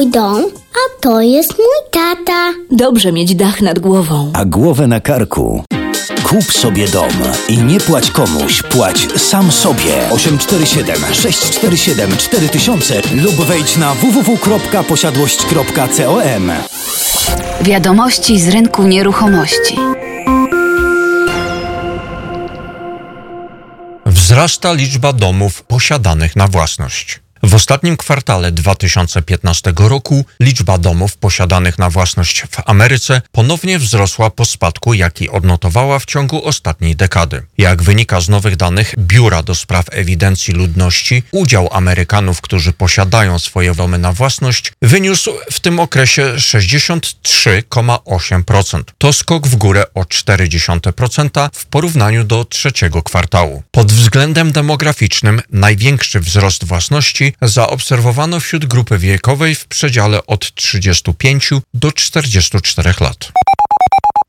Mój dom, a to jest mój tata. Dobrze mieć dach nad głową. a głowę na karku. Kup sobie dom i nie płać komuś, płać sam sobie. 847 647 4000 lub wejdź na www.posiadłość.com. Wiadomości z rynku nieruchomości. Wzrasta liczba domów posiadanych na własność. W ostatnim kwartale 2015 roku liczba domów posiadanych na własność w Ameryce ponownie wzrosła po spadku, jaki odnotowała w ciągu ostatniej dekady. Jak wynika z nowych danych Biura do Spraw Ewidencji Ludności, udział Amerykanów, którzy posiadają swoje domy na własność, wyniósł w tym okresie 63,8%. To skok w górę o 0,4% w porównaniu do trzeciego kwartału. Pod względem demograficznym największy wzrost własności zaobserwowano wśród grupy wiekowej w przedziale od 35 do 44 lat.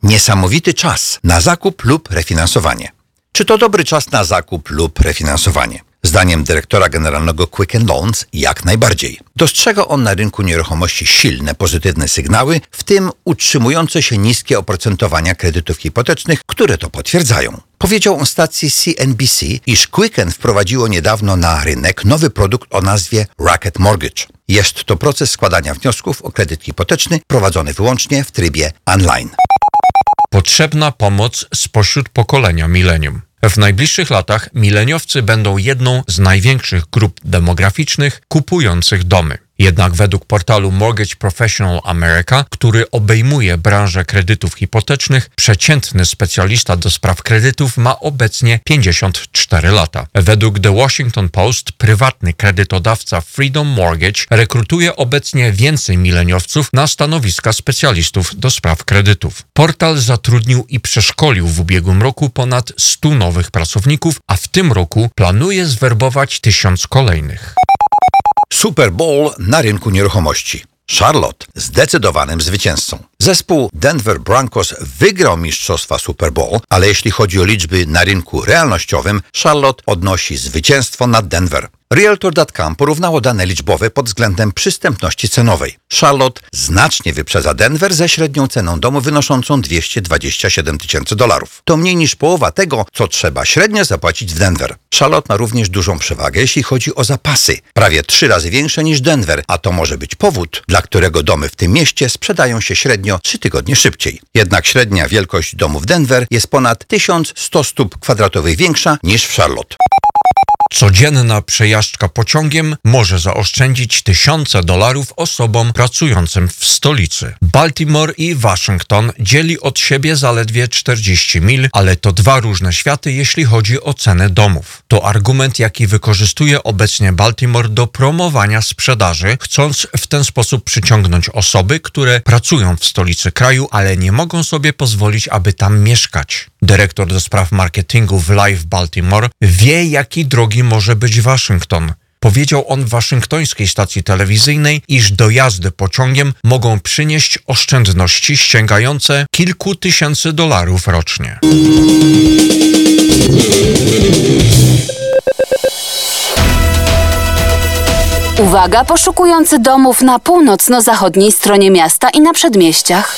Niesamowity czas na zakup lub refinansowanie. Czy to dobry czas na zakup lub refinansowanie? Zdaniem dyrektora generalnego Quicken Loans jak najbardziej. Dostrzega on na rynku nieruchomości silne pozytywne sygnały, w tym utrzymujące się niskie oprocentowania kredytów hipotecznych, które to potwierdzają. Powiedział on stacji CNBC, iż Quicken wprowadziło niedawno na rynek nowy produkt o nazwie Racket Mortgage. Jest to proces składania wniosków o kredyt hipoteczny prowadzony wyłącznie w trybie online. Potrzebna pomoc spośród pokolenia milenium. W najbliższych latach mileniowcy będą jedną z największych grup demograficznych kupujących domy. Jednak według portalu Mortgage Professional America, który obejmuje branżę kredytów hipotecznych, przeciętny specjalista do spraw kredytów ma obecnie 54 lata. Według The Washington Post prywatny kredytodawca Freedom Mortgage rekrutuje obecnie więcej mileniowców na stanowiska specjalistów do spraw kredytów. Portal zatrudnił i przeszkolił w ubiegłym roku ponad 100 nowych pracowników, a w tym roku planuje zwerbować tysiąc kolejnych. Super Bowl na rynku nieruchomości. Charlotte zdecydowanym zwycięzcą. Zespół Denver Broncos wygrał mistrzostwa Super Bowl, ale jeśli chodzi o liczby na rynku realnościowym, Charlotte odnosi zwycięstwo nad Denver. Realtor.com porównało dane liczbowe pod względem przystępności cenowej. Charlotte znacznie wyprzedza Denver ze średnią ceną domu wynoszącą 227 tysięcy dolarów. To mniej niż połowa tego, co trzeba średnio zapłacić w Denver. Charlotte ma również dużą przewagę, jeśli chodzi o zapasy. Prawie trzy razy większe niż Denver, a to może być powód, dla którego domy w tym mieście sprzedają się średnio trzy tygodnie szybciej. Jednak średnia wielkość domu w Denver jest ponad 1100 stóp kwadratowych większa niż w Charlotte. Codzienna przejażdżka pociągiem może zaoszczędzić tysiące dolarów osobom pracującym w stolicy. Baltimore i Waszyngton dzieli od siebie zaledwie 40 mil, ale to dwa różne światy, jeśli chodzi o cenę domów. To argument, jaki wykorzystuje obecnie Baltimore do promowania sprzedaży, chcąc w ten sposób przyciągnąć osoby, które pracują w stolicy kraju, ale nie mogą sobie pozwolić, aby tam mieszkać. Dyrektor do spraw marketingu w Live Baltimore wie, jaki drogi może być Waszyngton. Powiedział on w waszyngtońskiej stacji telewizyjnej, iż dojazdy pociągiem mogą przynieść oszczędności sięgające kilku tysięcy dolarów rocznie. Uwaga, poszukujący domów na północno-zachodniej stronie miasta i na przedmieściach.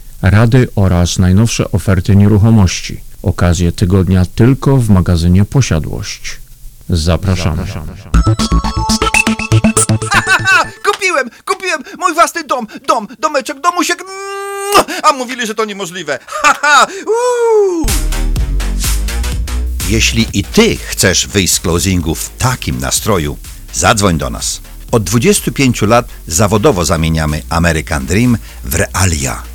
rady oraz najnowsze oferty nieruchomości. Okazje tygodnia tylko w magazynie Posiadłość. Zapraszamy. Kupiłem, kupiłem mój własny dom, dom, domeczek, domusiek. A mówili, że to niemożliwe. Haha, uuu. Jeśli i ty chcesz wyjść z closingu w takim nastroju, zadzwoń do nas. Od 25 lat zawodowo zamieniamy American Dream w realia,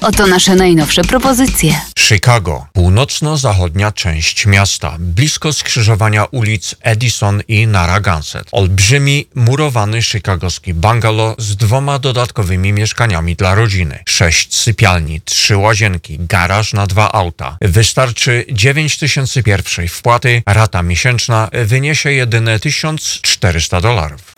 Oto nasze najnowsze propozycje. Chicago, północno-zachodnia część miasta, blisko skrzyżowania ulic Edison i Narragansett. Olbrzymi, murowany chicagowski bungalow z dwoma dodatkowymi mieszkaniami dla rodziny. Sześć sypialni, trzy łazienki, garaż na dwa auta. Wystarczy 9 tysięcy pierwszej wpłaty, rata miesięczna wyniesie jedyne 1400 dolarów.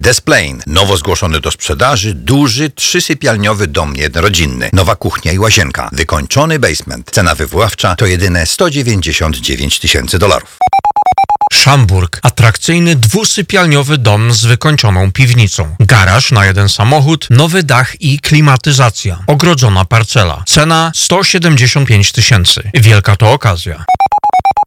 Desplain, nowo zgłoszony do sprzedaży, duży, trzysypialniowy dom jednorodzinny, nowa kuchnia i łazienka, wykończony basement. Cena wywoławcza to jedyne 199 tysięcy dolarów. Szamburg. Atrakcyjny dwusypialniowy dom z wykończoną piwnicą. Garaż na jeden samochód, nowy dach i klimatyzacja. Ogrodzona parcela. Cena 175 tysięcy. Wielka to okazja.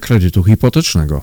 kredytu hipotecznego.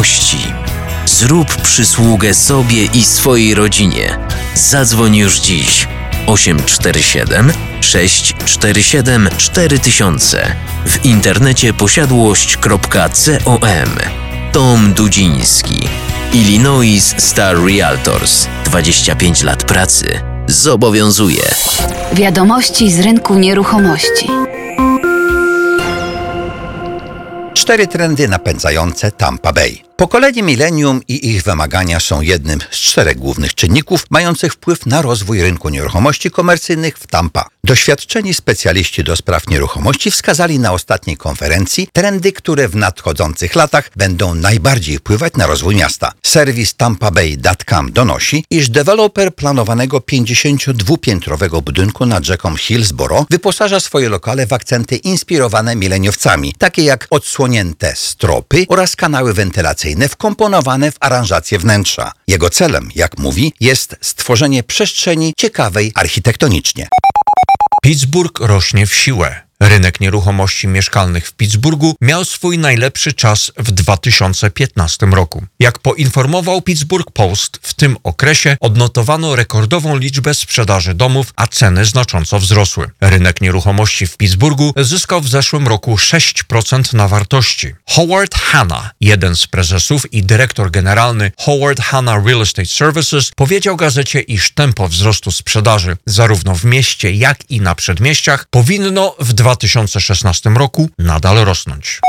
Zrób przysługę sobie i swojej rodzinie. Zadzwoń już dziś 847 647 4000 w internecie posiadłość.com. Tom Dudziński, Illinois Star Realtors. 25 lat pracy zobowiązuje. Wiadomości z rynku nieruchomości. Cztery trendy napędzające Tampa Bay. Pokolenie milenium i ich wymagania są jednym z czterech głównych czynników mających wpływ na rozwój rynku nieruchomości komercyjnych w Tampa. Doświadczeni specjaliści do spraw nieruchomości wskazali na ostatniej konferencji trendy, które w nadchodzących latach będą najbardziej wpływać na rozwój miasta. Serwis tampabay.com donosi, iż deweloper planowanego 52-piętrowego budynku nad rzeką Hillsboro wyposaża swoje lokale w akcenty inspirowane mileniowcami, takie jak odsłonięte stropy oraz kanały wentylacyjne wkomponowane w aranżację wnętrza. Jego celem, jak mówi, jest stworzenie przestrzeni ciekawej architektonicznie. Pittsburgh rośnie w siłę. Rynek nieruchomości mieszkalnych w Pittsburghu miał swój najlepszy czas w 2015 roku. Jak poinformował Pittsburgh Post, w tym okresie odnotowano rekordową liczbę sprzedaży domów, a ceny znacząco wzrosły. Rynek nieruchomości w Pittsburghu zyskał w zeszłym roku 6% na wartości. Howard Hanna, jeden z prezesów i dyrektor generalny Howard Hanna Real Estate Services, powiedział gazecie, iż tempo wzrostu sprzedaży zarówno w mieście, jak i na przedmieściach powinno w 2016 roku nadal rosnąć.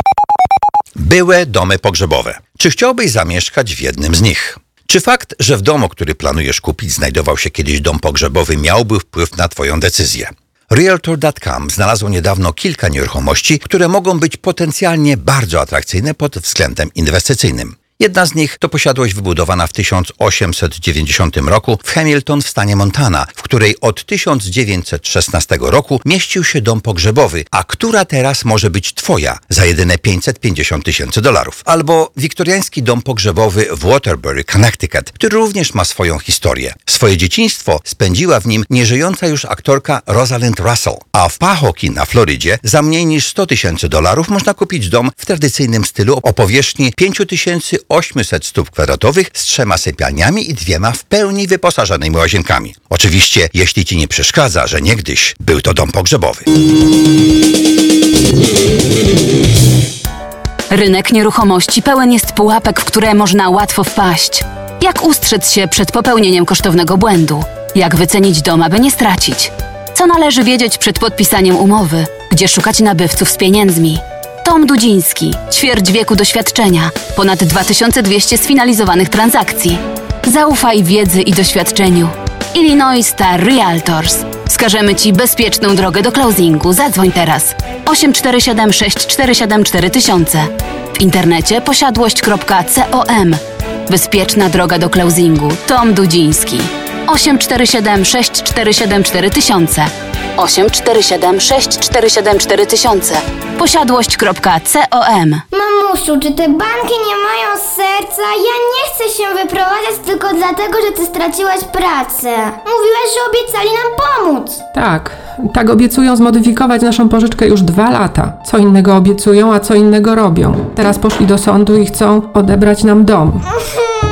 Byłe domy pogrzebowe. Czy chciałbyś zamieszkać w jednym z nich? Czy fakt, że w domu, który planujesz kupić, znajdował się kiedyś dom pogrzebowy, miałby wpływ na Twoją decyzję? Realtor.com znalazło niedawno kilka nieruchomości, które mogą być potencjalnie bardzo atrakcyjne pod względem inwestycyjnym. Jedna z nich to posiadłość wybudowana w 1890 roku w Hamilton w stanie Montana, w której od 1916 roku mieścił się dom pogrzebowy, a która teraz może być Twoja za jedyne 550 tysięcy dolarów. Albo wiktoriański dom pogrzebowy w Waterbury, Connecticut, który również ma swoją historię. Swoje dzieciństwo spędziła w nim nieżyjąca już aktorka Rosalind Russell, a w Pahoki na Florydzie za mniej niż 100 tysięcy dolarów można kupić dom w tradycyjnym stylu o powierzchni 5800 stóp kwadratowych z trzema sypialniami i dwiema w pełni wyposażonymi łazienkami. Oczywiście, jeśli Ci nie przeszkadza, że niegdyś był to dom pogrzebowy. Rynek nieruchomości pełen jest pułapek, w które można łatwo wpaść. Jak ustrzec się przed popełnieniem kosztownego błędu? Jak wycenić dom, aby nie stracić? Co należy wiedzieć przed podpisaniem umowy? Gdzie szukać nabywców z pieniędzmi? Tom Dudziński, ćwierć wieku doświadczenia, ponad 2200 sfinalizowanych transakcji. Zaufaj wiedzy i doświadczeniu. Illinois Star Realtors. Wskażemy Ci bezpieczną drogę do closingu. Zadzwoń teraz. 847 647 4000. W internecie posiadłość.com. Bezpieczna droga do closingu. Tom Dudziński. 847 647 4000. 847 647 4000. Posiadłość.com. Mamusiu, czy te banki nie mają serca? Ja nie chcę się wyprowadzać tylko dlatego, że ty straciłaś pracę. Mówiłaś, że obiecali nam pomóc. Tak, tak obiecują zmodyfikować naszą pożyczkę już dwa lata. Co innego obiecują, a co innego robią. Teraz poszli do sądu i chcą odebrać nam dom.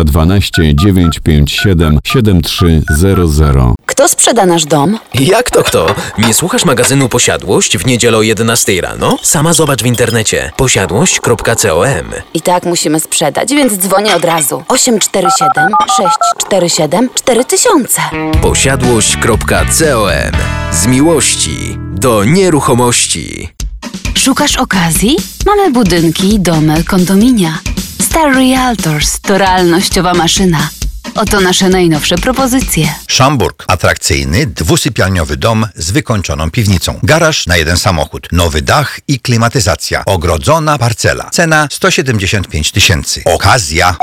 312 957 7300 Kto sprzeda nasz dom? Jak to kto? Nie słuchasz magazynu Posiadłość w niedzielę o 11 rano? Sama zobacz w internecie posiadłość.com. I tak musimy sprzedać, więc dzwonię od razu. 847 647 4000. Posiadłość.com. Z miłości do nieruchomości. Szukasz okazji? Mamy budynki, domy, kondominia. Star Realtors to realnościowa maszyna. Oto nasze najnowsze propozycje. Szamburg. Atrakcyjny, dwusypialniowy dom z wykończoną piwnicą. Garaż na jeden samochód. Nowy dach i klimatyzacja. Ogrodzona parcela. Cena 175 tysięcy. Okazja.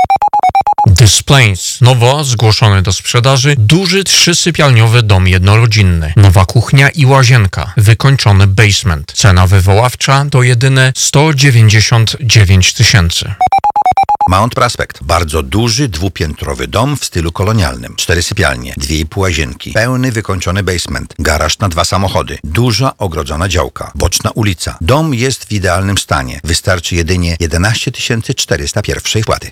Displays. Nowo zgłoszony do sprzedaży duży trzysypialniowy dom jednorodzinny. Nowa kuchnia i łazienka. Wykończony basement. Cena wywoławcza to jedyne 199 tysięcy. Mount Prospect. Bardzo duży, dwupiętrowy dom w stylu kolonialnym. Cztery sypialnie, dwie i pół łazienki, pełny wykończony basement, garaż na dwa samochody, duża ogrodzona działka, boczna ulica. Dom jest w idealnym stanie. Wystarczy jedynie 11 400 pierwszej wpłaty.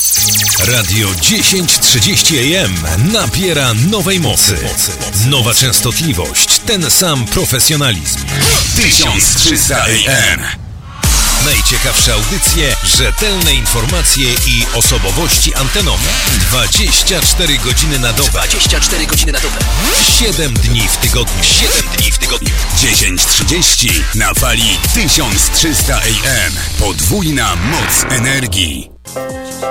Radio 1030 AM nabiera nowej mocy. Nowa częstotliwość, ten sam profesjonalizm. 1300 AM. Najciekawsze audycje, rzetelne informacje i osobowości antenowe. 24 godziny na dobę. 24 godziny na dobę. 7 dni w tygodniu. 7 dni w tygodniu. 10.30 na fali 1300 AM. Podwójna moc energii.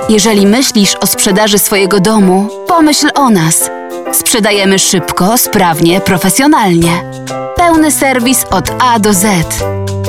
Jeżeli myślisz o sprzedaży swojego domu, pomyśl o nas. Sprzedajemy szybko, sprawnie, profesjonalnie. Pełny serwis od A do Z.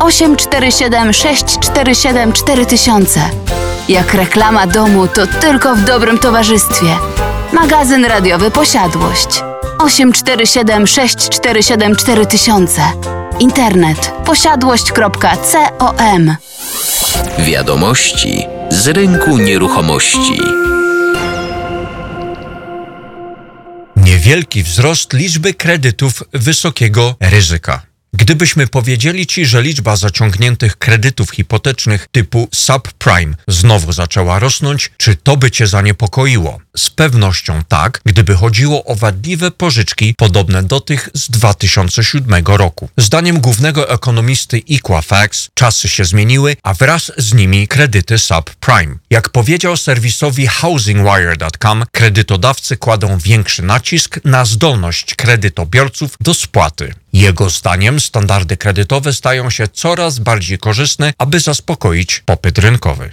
847 647 4000. Jak reklama domu, to tylko w dobrym towarzystwie. Magazyn radiowy Posiadłość. 847 647 4000. Internet posiadłość.com Wiadomości z rynku nieruchomości. Niewielki wzrost liczby kredytów wysokiego ryzyka. Gdybyśmy powiedzieli Ci, że liczba zaciągniętych kredytów hipotecznych typu subprime znowu zaczęła rosnąć, czy to by Cię zaniepokoiło? Z pewnością tak, gdyby chodziło o wadliwe pożyczki podobne do tych z 2007 roku. Zdaniem głównego ekonomisty Equifax czasy się zmieniły, a wraz z nimi kredyty subprime. Jak powiedział serwisowi housingwire.com, kredytodawcy kładą większy nacisk na zdolność kredytobiorców do spłaty. Jego zdaniem standardy kredytowe stają się coraz bardziej korzystne, aby zaspokoić popyt rynkowy.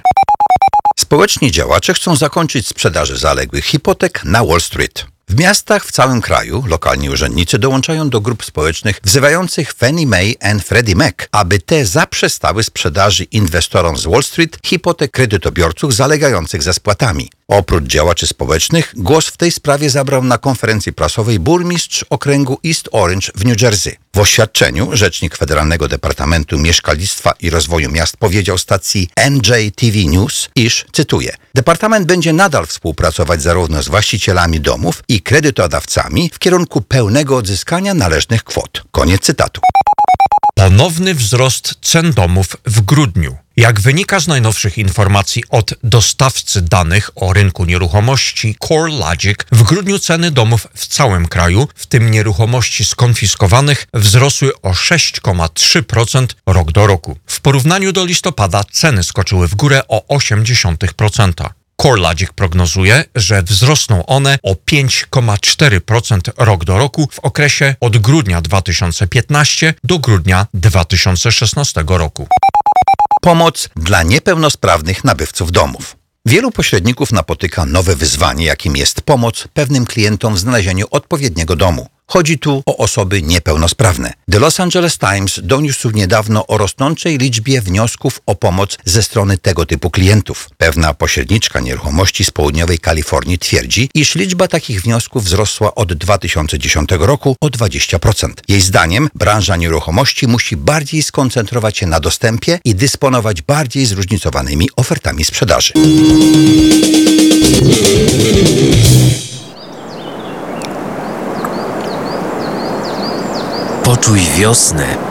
Społeczni działacze chcą zakończyć sprzedaży zaległych hipotek na Wall Street. W miastach w całym kraju lokalni urzędnicy dołączają do grup społecznych wzywających Fannie Mae and Freddie Mac, aby te zaprzestały sprzedaży inwestorom z Wall Street hipotek kredytobiorców zalegających ze spłatami. Oprócz działaczy społecznych, głos w tej sprawie zabrał na konferencji prasowej burmistrz okręgu East Orange w New Jersey. W oświadczeniu rzecznik Federalnego Departamentu Mieszkalnictwa i Rozwoju Miast powiedział stacji NJTV News, iż, cytuję, Departament będzie nadal współpracować zarówno z właścicielami domów i kredytodawcami w kierunku pełnego odzyskania należnych kwot. Koniec cytatu. Ponowny wzrost cen domów w grudniu. Jak wynika z najnowszych informacji od dostawcy danych o rynku nieruchomości CoreLogic, w grudniu ceny domów w całym kraju, w tym nieruchomości skonfiskowanych, wzrosły o 6,3% rok do roku. W porównaniu do listopada ceny skoczyły w górę o 0,8%. CoreLogic prognozuje, że wzrosną one o 5,4% rok do roku w okresie od grudnia 2015 do grudnia 2016 roku. Pomoc dla niepełnosprawnych nabywców domów. Wielu pośredników napotyka nowe wyzwanie, jakim jest pomoc pewnym klientom w znalezieniu odpowiedniego domu. Chodzi tu o osoby niepełnosprawne. The Los Angeles Times doniósł niedawno o rosnącej liczbie wniosków o pomoc ze strony tego typu klientów. Pewna pośredniczka nieruchomości z południowej Kalifornii twierdzi, iż liczba takich wniosków wzrosła od 2010 roku o 20%. Jej zdaniem branża nieruchomości musi bardziej skoncentrować się na dostępie i dysponować bardziej zróżnicowanymi ofertami sprzedaży. Poczuj wiosnę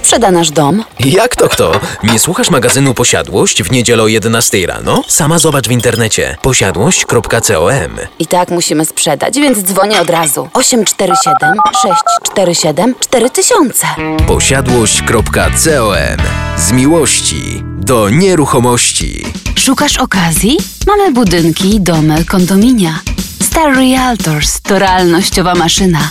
Sprzeda nasz dom? Jak to kto? Nie słuchasz magazynu Posiadłość w niedzielę o 11 rano? Sama zobacz w internecie posiadłość.com. I tak musimy sprzedać, więc dzwonię od razu. 847 647 4000. Posiadłość.com. Z miłości do nieruchomości. Szukasz okazji? Mamy budynki, domy, kondominia. Star Realtors to realnościowa maszyna.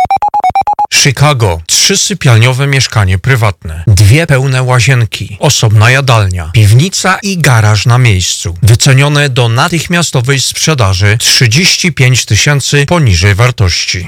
Chicago. Trzysypialniowe mieszkanie prywatne. Dwie pełne łazienki. Osobna jadalnia. Piwnica i garaż na miejscu. Wycenione do natychmiastowej sprzedaży 35 tysięcy poniżej wartości.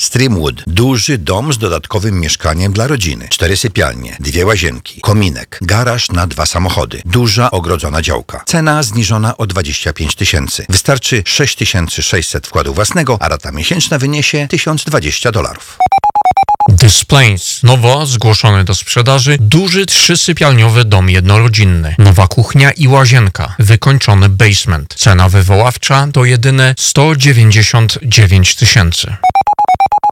Streamwood. Duży dom z dodatkowym mieszkaniem dla rodziny. Cztery sypialnie, dwie łazienki, kominek, garaż na dwa samochody. Duża ogrodzona działka. Cena zniżona o 25 tysięcy. Wystarczy 6600 wkładu własnego, a rata miesięczna wyniesie 1020 dolarów. Displays. Nowo zgłoszony do sprzedaży duży trzysypialniowy dom jednorodzinny. Nowa kuchnia i łazienka. Wykończony basement. Cena wywoławcza to jedyne 199 tysięcy.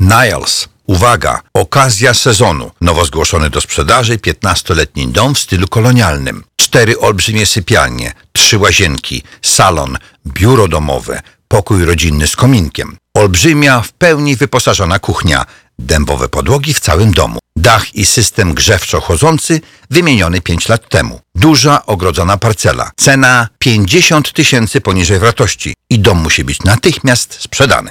Niles. Uwaga! Okazja sezonu. Nowo zgłoszony do sprzedaży 15-letni dom w stylu kolonialnym. Cztery olbrzymie sypialnie, trzy łazienki, salon, biuro domowe, pokój rodzinny z kominkiem. Olbrzymia, w pełni wyposażona kuchnia, dębowe podłogi w całym domu. Dach i system grzewczo-chodzący wymieniony 5 lat temu. Duża, ogrodzona parcela. Cena 50 tysięcy poniżej wartości i dom musi być natychmiast sprzedany.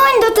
what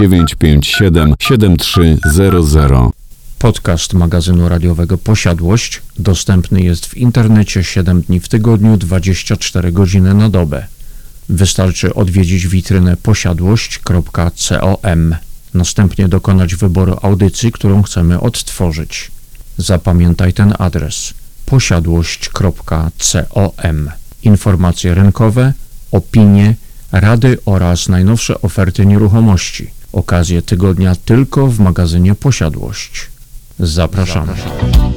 957 7300 Podcast magazynu radiowego Posiadłość dostępny jest w internecie 7 dni w tygodniu, 24 godziny na dobę. Wystarczy odwiedzić witrynę posiadłość.com, następnie dokonać wyboru audycji, którą chcemy odtworzyć. Zapamiętaj ten adres posiadłość.com. Informacje rynkowe, opinie, rady oraz najnowsze oferty nieruchomości. Okazje tygodnia tylko w magazynie Posiadłość. Zapraszamy. Gdzie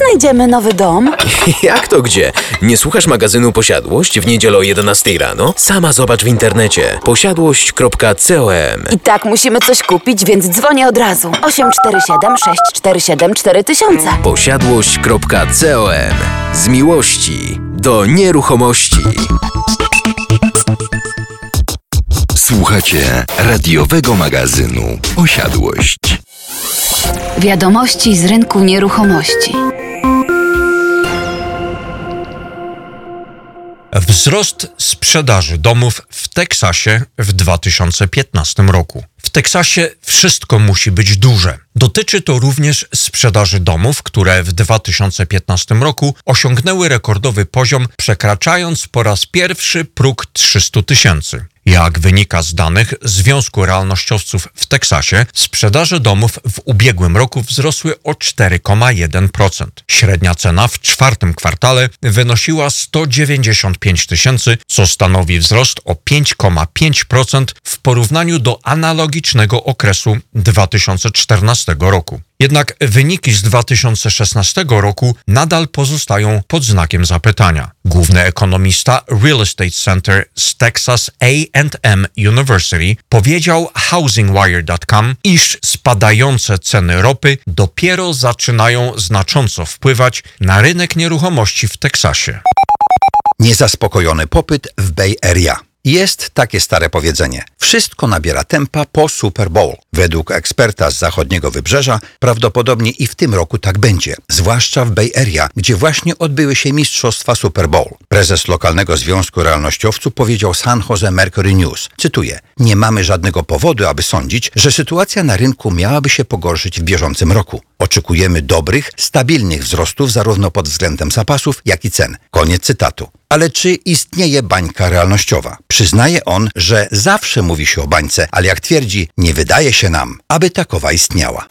znajdziemy nowy dom? Jak to gdzie? Nie słuchasz magazynu Posiadłość w niedzielę o 11 rano? Sama zobacz w internecie posiadłość.com I tak musimy coś kupić, więc dzwonię od razu. 847 647 4000. Posiadłość.com Z miłości do nieruchomości. Słuchacie radiowego magazynu Posiadłość. Wiadomości z rynku nieruchomości. Wzrost sprzedaży domów w Teksasie w 2015 roku. W Teksasie wszystko musi być duże. Dotyczy to również sprzedaży domów, które w 2015 roku osiągnęły rekordowy poziom, przekraczając po raz pierwszy próg 300 tysięcy. Jak wynika z danych Związku Realnościowców w Teksasie, sprzedaże domów w ubiegłym roku wzrosły o 4,1%. Średnia cena w czwartym kwartale wynosiła 195 tysięcy, co stanowi wzrost o 5,5% w porównaniu do analogicznego okresu 2014 roku. Jednak wyniki z 2016 roku nadal pozostają pod znakiem zapytania. Główny ekonomista Real Estate Center z Texas A&M University powiedział HousingWire.com, iż spadające ceny ropy dopiero zaczynają znacząco wpływać na rynek nieruchomości w Teksasie. Niezaspokojony popyt w Bay Area. Jest takie stare powiedzenie. Wszystko nabiera tempa po Super Bowl. Według eksperta z zachodniego wybrzeża prawdopodobnie i w tym roku tak będzie, zwłaszcza w Bay Area, gdzie właśnie odbyły się mistrzostwa Super Bowl. Prezes lokalnego Związku Realnościowców powiedział San Jose Mercury News, cytuję, nie mamy żadnego powodu, aby sądzić, że sytuacja na rynku miałaby się pogorszyć w bieżącym roku. Oczekujemy dobrych, stabilnych wzrostów zarówno pod względem zapasów, jak i cen. Koniec cytatu. Ale czy istnieje bańka realnościowa? Przyznaje on, że zawsze mówi się o bańce, ale jak twierdzi, nie wydaje się nam, aby takowa istniała.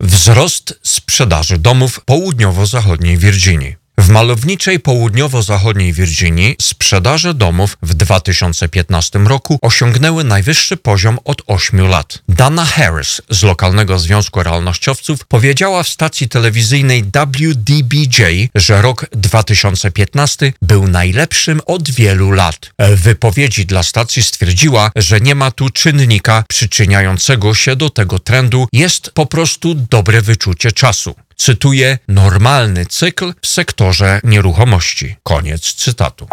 Wzrost sprzedaży domów południowo-zachodniej Virginii. W malowniczej południowo-zachodniej Virginii sprzedaże domów w 2015 roku osiągnęły najwyższy poziom od 8 lat. Dana Harris z lokalnego Związku Realnościowców powiedziała w stacji telewizyjnej WDBJ, że rok 2015 był najlepszym od wielu lat. W wypowiedzi dla stacji stwierdziła, że nie ma tu czynnika przyczyniającego się do tego trendu, jest po prostu dobre wyczucie czasu cytuję, normalny cykl w sektorze nieruchomości. Koniec cytatu.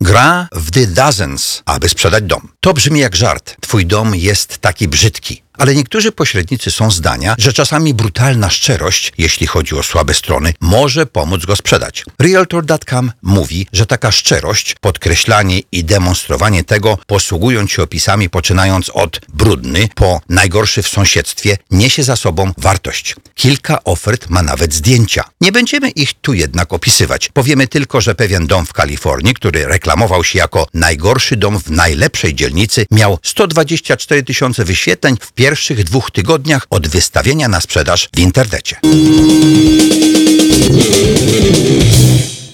Gra w The Dozens, aby sprzedać dom. To brzmi jak żart. Twój dom jest taki brzydki. Ale niektórzy pośrednicy są zdania, że czasami brutalna szczerość, jeśli chodzi o słabe strony, może pomóc go sprzedać. Realtor.com mówi, że taka szczerość, podkreślanie i demonstrowanie tego, posługując się opisami poczynając od brudny po najgorszy w sąsiedztwie, niesie za sobą wartość. Kilka ofert ma nawet zdjęcia. Nie będziemy ich tu jednak opisywać. Powiemy tylko, że pewien dom w Kalifornii, który reklamował się jako najgorszy dom w najlepszej dzielnicy, miał 124 tysiące wyświetleń w pierwszych dwóch tygodniach od wystawienia na sprzedaż w internecie.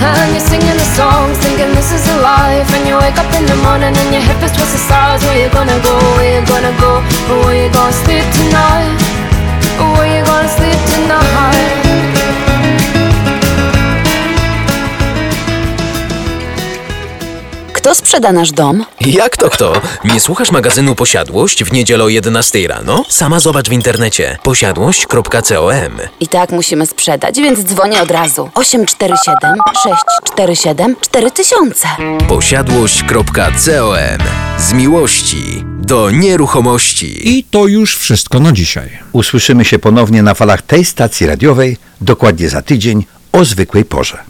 And you're singing the songs, thinking this is a life. And you wake up in the morning and your hip is twisted sides. Where you gonna go? Where you gonna go? Where you gonna sleep tonight? Where you gonna sleep tonight? Kto sprzeda nasz dom? Jak to kto? Nie słuchasz magazynu Posiadłość w niedzielę o 11 rano? Sama zobacz w internecie posiadłość.com. I tak musimy sprzedać, więc dzwonię od razu. 847 647 4000. Posiadłość.com. Z miłości do nieruchomości. I to już wszystko na dzisiaj. Usłyszymy się ponownie na falach tej stacji radiowej dokładnie za tydzień o zwykłej porze.